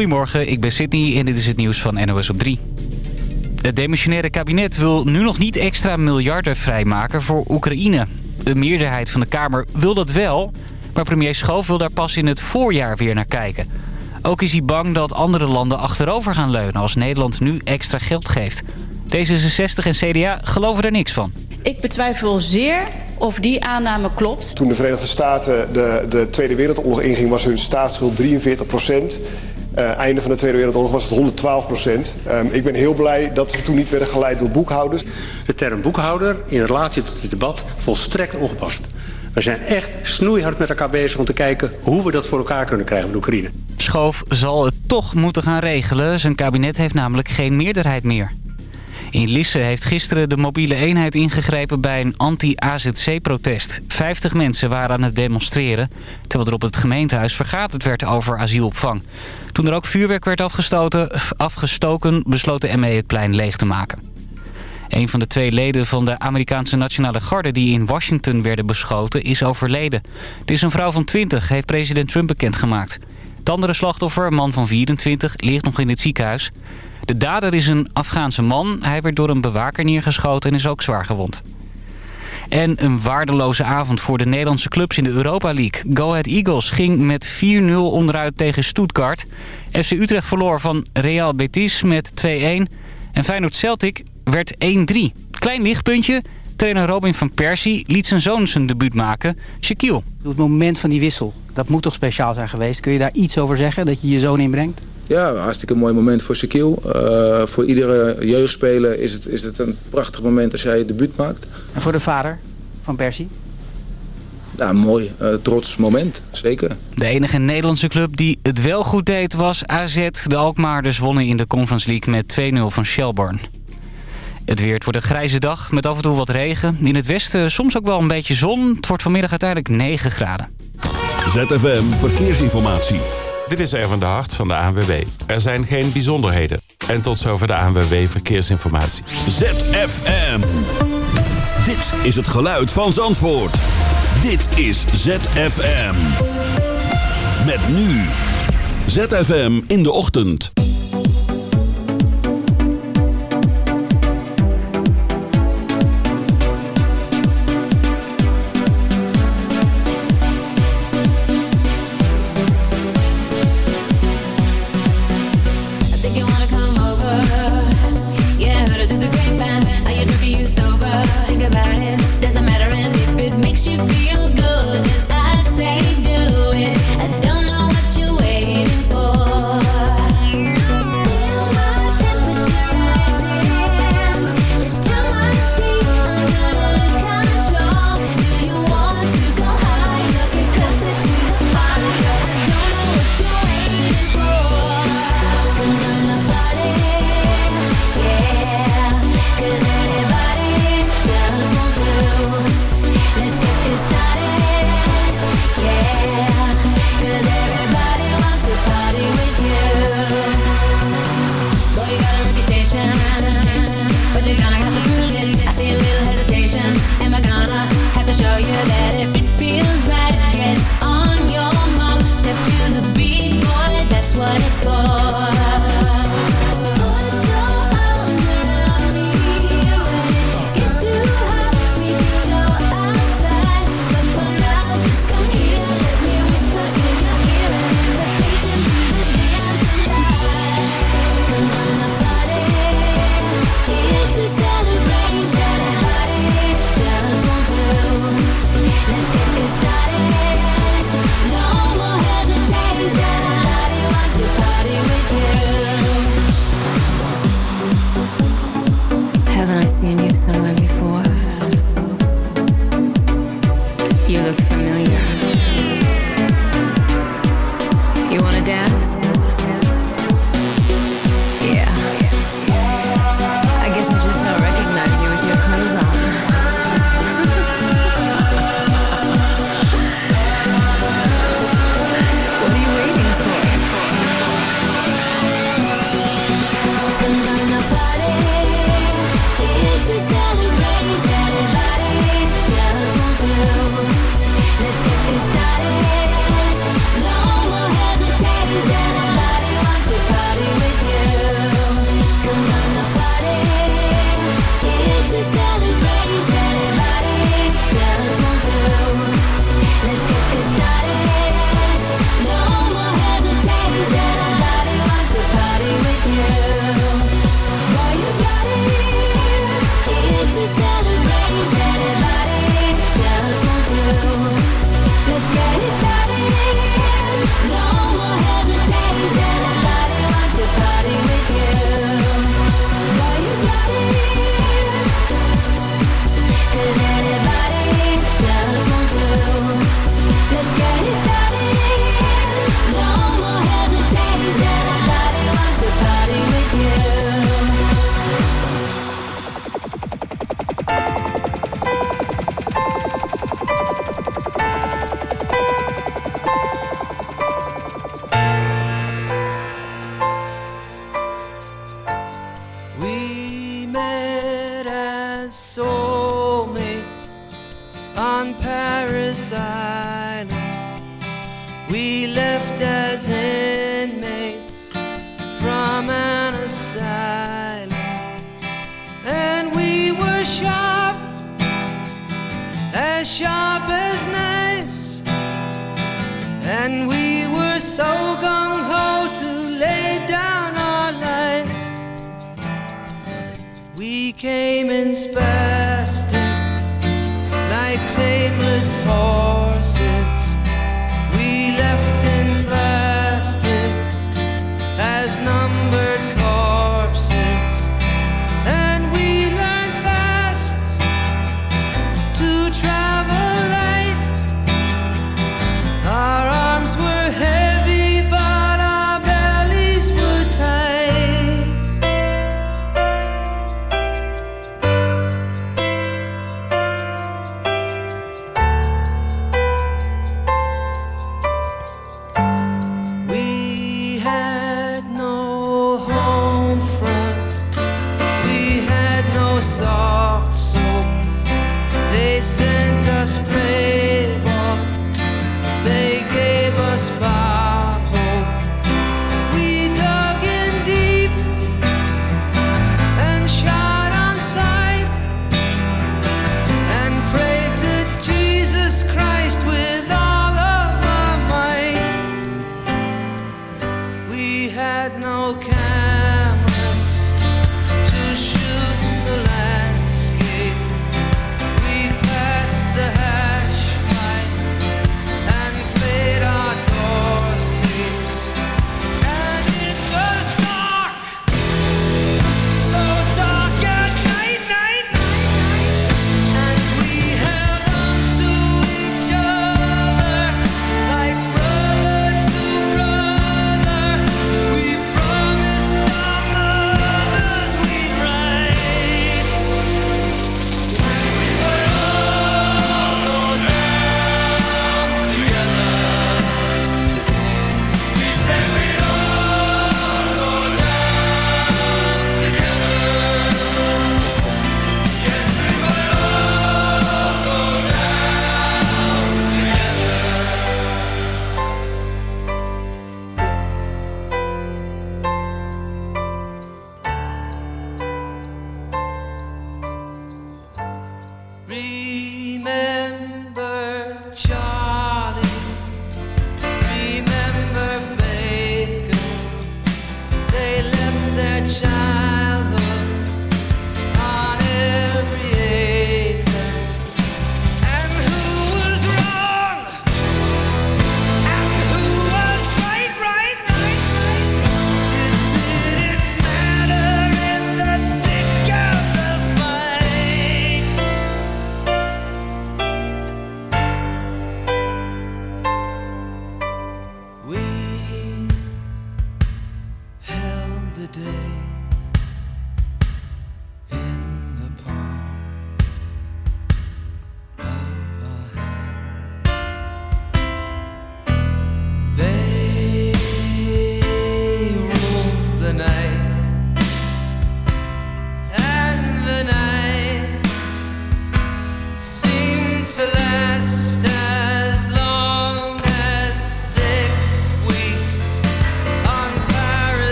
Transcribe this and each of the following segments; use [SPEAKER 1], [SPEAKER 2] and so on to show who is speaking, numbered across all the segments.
[SPEAKER 1] Goedemorgen, ik ben Sydney en dit is het nieuws van NOS op 3. Het demissionaire kabinet wil nu nog niet extra miljarden vrijmaken voor Oekraïne. De meerderheid van de Kamer wil dat wel, maar premier Schoof wil daar pas in het voorjaar weer naar kijken. Ook is hij bang dat andere landen achterover gaan leunen als Nederland nu extra geld geeft. D66 en CDA geloven er niks van.
[SPEAKER 2] Ik betwijfel zeer of die aanname klopt.
[SPEAKER 3] Toen de Verenigde Staten de, de Tweede Wereldoorlog inging was hun staatsschuld 43 procent. Uh, einde van de Tweede Wereldoorlog was het 112 procent. Uh, ik ben heel blij dat ze toen niet werden geleid door boekhouders.
[SPEAKER 4] De term boekhouder in relatie tot dit debat volstrekt ongepast. We zijn echt snoeihard met elkaar bezig om te kijken hoe we dat voor elkaar kunnen krijgen met Oekraïne.
[SPEAKER 1] Schoof zal het toch moeten gaan regelen. Zijn kabinet heeft namelijk geen meerderheid meer. In Lisse heeft gisteren de mobiele eenheid ingegrepen bij een anti-AZC-protest. 50 mensen waren aan het demonstreren, terwijl er op het gemeentehuis vergaderd werd over asielopvang. Toen er ook vuurwerk werd afgestoken, besloot de ME het plein leeg te maken. Een van de twee leden van de Amerikaanse Nationale Garde die in Washington werden beschoten is overleden. Het is een vrouw van 20, heeft president Trump bekendgemaakt. Het andere slachtoffer, een man van 24, ligt nog in het ziekenhuis. De dader is een Afghaanse man. Hij werd door een bewaker neergeschoten en is ook zwaar gewond. En een waardeloze avond voor de Nederlandse clubs in de Europa League. Go Ahead Eagles ging met 4-0 onderuit tegen Stuttgart. FC Utrecht verloor van Real Betis met 2-1. En Feyenoord Celtic werd 1-3. Klein lichtpuntje. Trainer Robin van Persie liet zijn zoon zijn debuut maken, Shaquille.
[SPEAKER 5] Het moment van die wissel, dat moet toch speciaal zijn geweest. Kun je daar iets over zeggen, dat je je zoon inbrengt?
[SPEAKER 6] Ja, hartstikke mooi moment voor Shaquille. Uh, voor iedere jeugdspeler is het, is het een prachtig moment als jij je debuut maakt.
[SPEAKER 5] En voor de vader van Persie?
[SPEAKER 6] Ja, mooi. Uh, trots moment, zeker.
[SPEAKER 1] De enige Nederlandse club die het wel goed deed was AZ. De Alkmaarders wonnen in de Conference League met 2-0 van Shelbourne. Het weer, het wordt een grijze dag met af en toe wat regen. In het westen soms ook wel een beetje zon. Het wordt vanmiddag uiteindelijk 9 graden.
[SPEAKER 7] ZFM Verkeersinformatie.
[SPEAKER 8] Dit is Erwin de Hart van de ANWB. Er zijn geen bijzonderheden. En tot zover de ANWB Verkeersinformatie.
[SPEAKER 7] ZFM. Dit is het geluid van Zandvoort. Dit is ZFM. Met nu. ZFM in de ochtend.
[SPEAKER 9] Party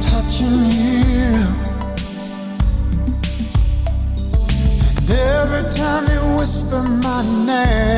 [SPEAKER 10] touching you. And every time you whisper my name.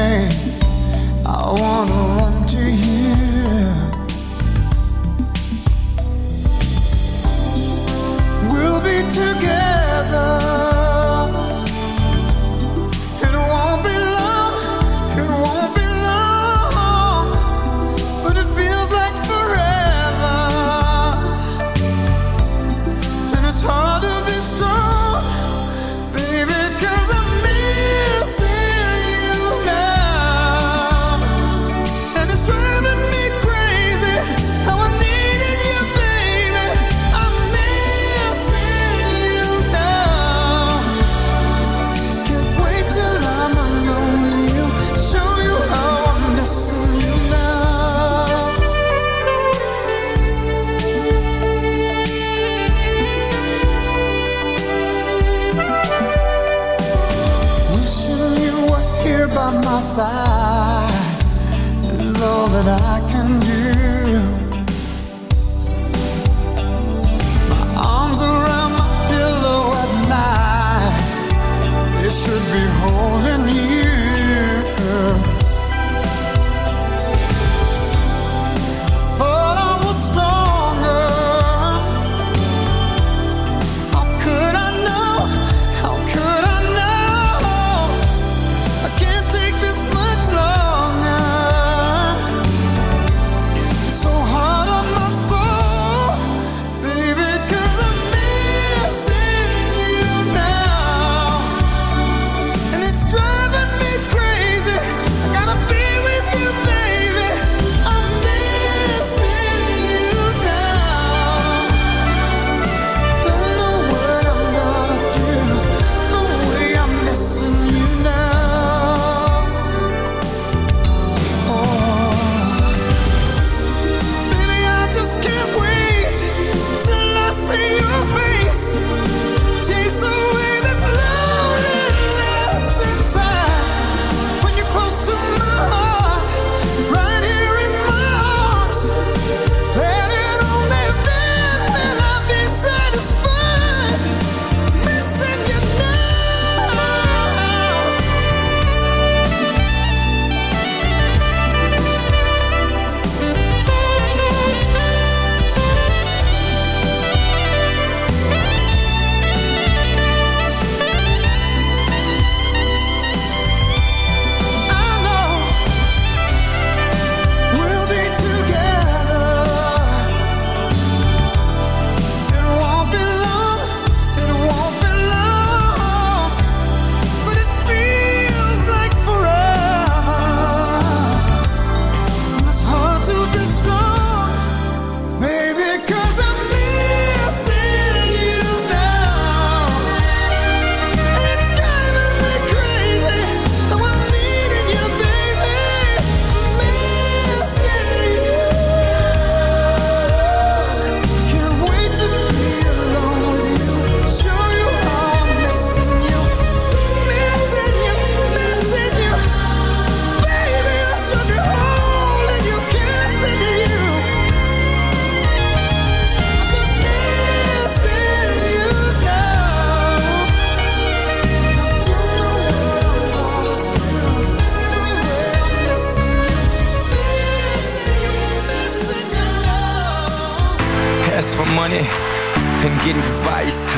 [SPEAKER 11] Get advice.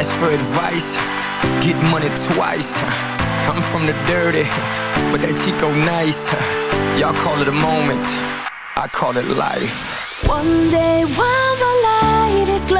[SPEAKER 11] Ask for advice, get money twice. I'm from the dirty, but that Chico nice. Y'all call it a moment, I call it life.
[SPEAKER 9] One day while the light is glowing,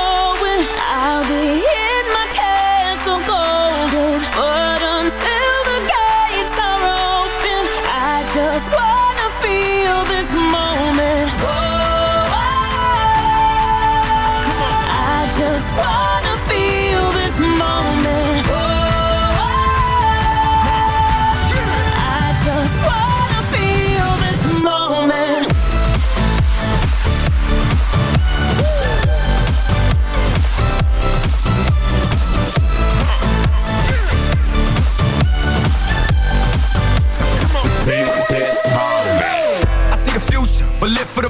[SPEAKER 9] I'll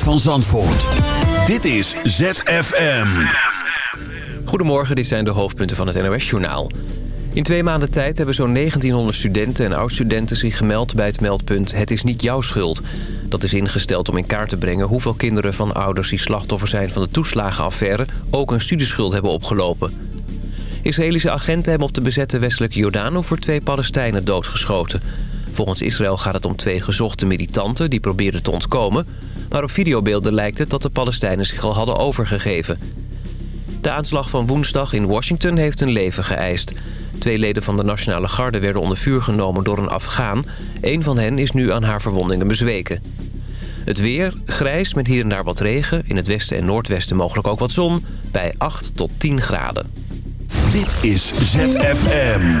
[SPEAKER 7] van Zandvoort. Dit is ZFM.
[SPEAKER 12] Goedemorgen, dit zijn de hoofdpunten van het NOS-journaal. In twee maanden tijd hebben zo'n 1900 studenten en oud-studenten zich gemeld bij het meldpunt Het is niet jouw schuld. Dat is ingesteld om in kaart te brengen hoeveel kinderen van ouders die slachtoffer zijn van de toeslagenaffaire ook een studieschuld hebben opgelopen. Israëlische agenten hebben op de bezette westelijke Jordaan voor twee Palestijnen doodgeschoten. Volgens Israël gaat het om twee gezochte militanten die probeerden te ontkomen. Maar op videobeelden lijkt het dat de Palestijnen zich al hadden overgegeven. De aanslag van woensdag in Washington heeft een leven geëist. Twee leden van de Nationale Garde werden onder vuur genomen door een Afghaan. Eén van hen is nu aan haar verwondingen bezweken. Het weer, grijs met hier en daar wat regen. In het westen en noordwesten mogelijk ook wat zon. Bij 8 tot 10 graden.
[SPEAKER 7] Dit is ZFM.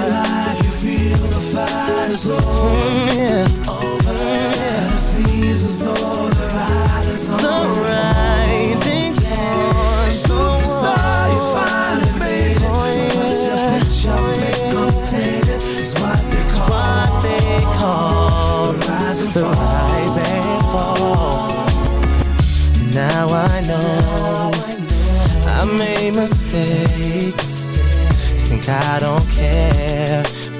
[SPEAKER 13] In life the fight is over mm, yeah. Over yeah. And it seems the on. The writing's on Superstar, you finally made it. Once your picture becomes tainted It's what they call, they call The rise and fall, rise and fall. Now I know I made mistakes. Think I don't care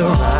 [SPEAKER 13] The rise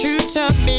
[SPEAKER 14] true to me,